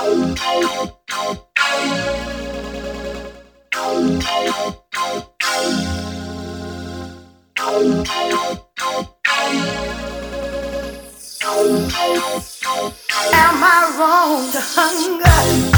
Am I wrong to hunger?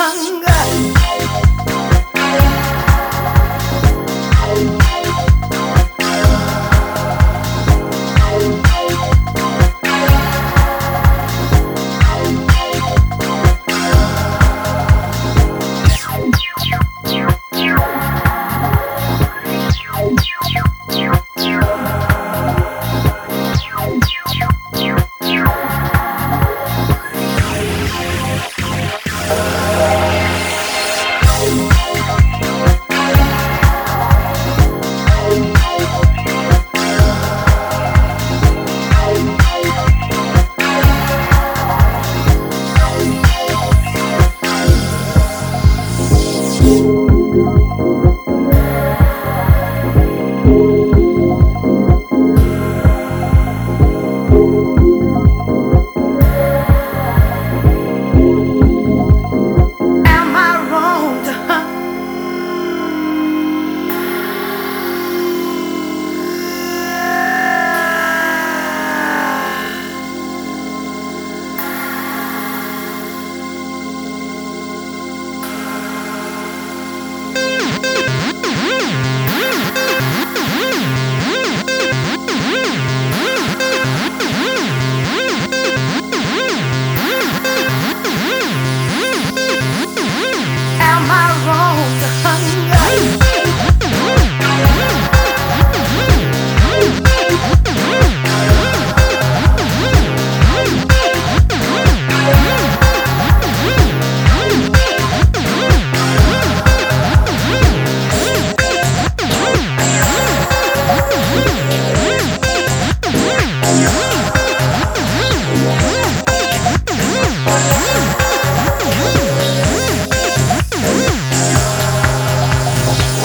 Hunger?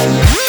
Mm-hmm.